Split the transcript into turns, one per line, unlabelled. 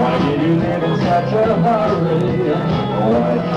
Why did you live in such a hurry? Why